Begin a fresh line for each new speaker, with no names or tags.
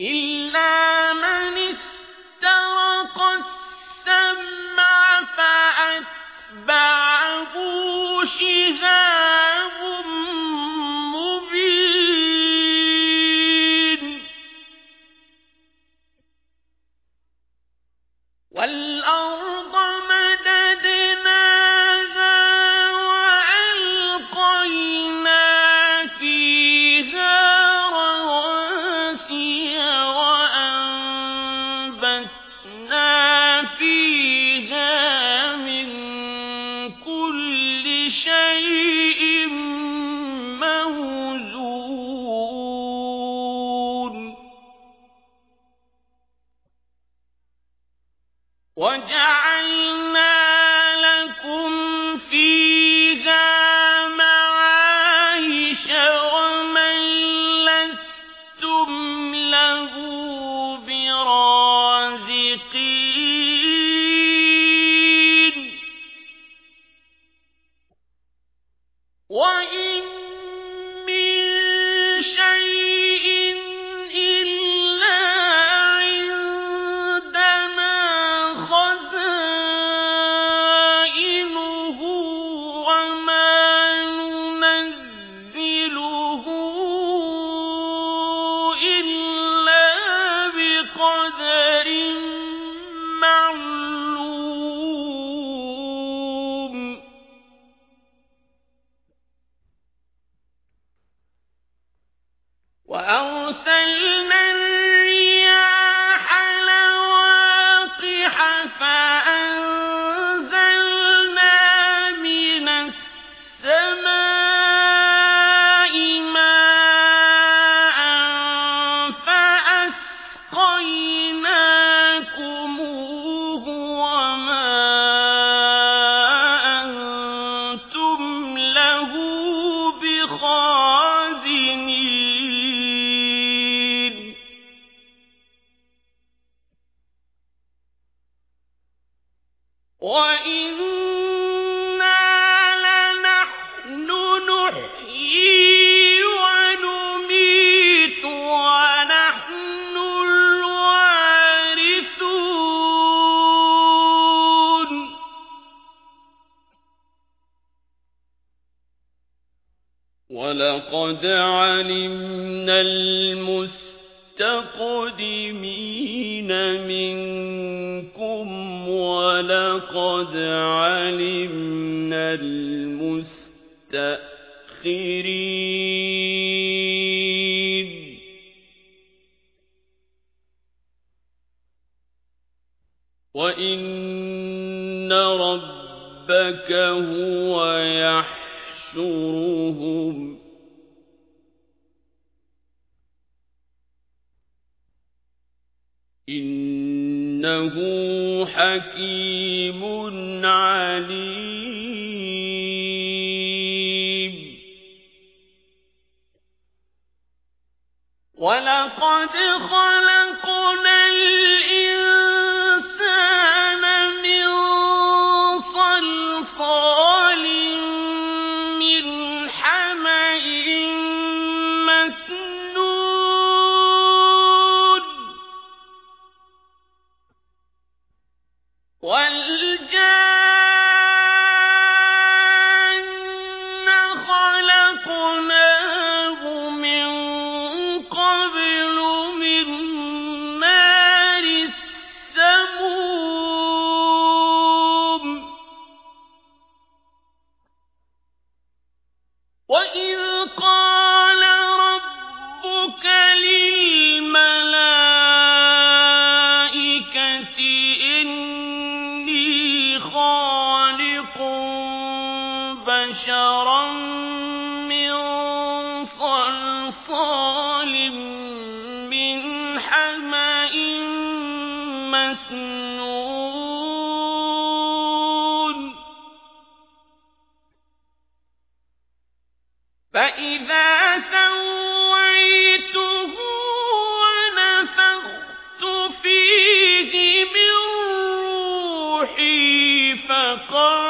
إلا من استرق فأتبعه شهاب مبين. والأرض وجعلنا لكم فيها معايش ومن لستم له برازقين. وإن ولقد علمنا المستقدمين منكم ولقد علمنا المستأخرين. وإن ربك هو يحشرهم. إنه حكيم عليم ولقد خلقنا الإنسان صلصال من حمأ مسنون فإذا سويته ونفخت فيه من روحي فقعوا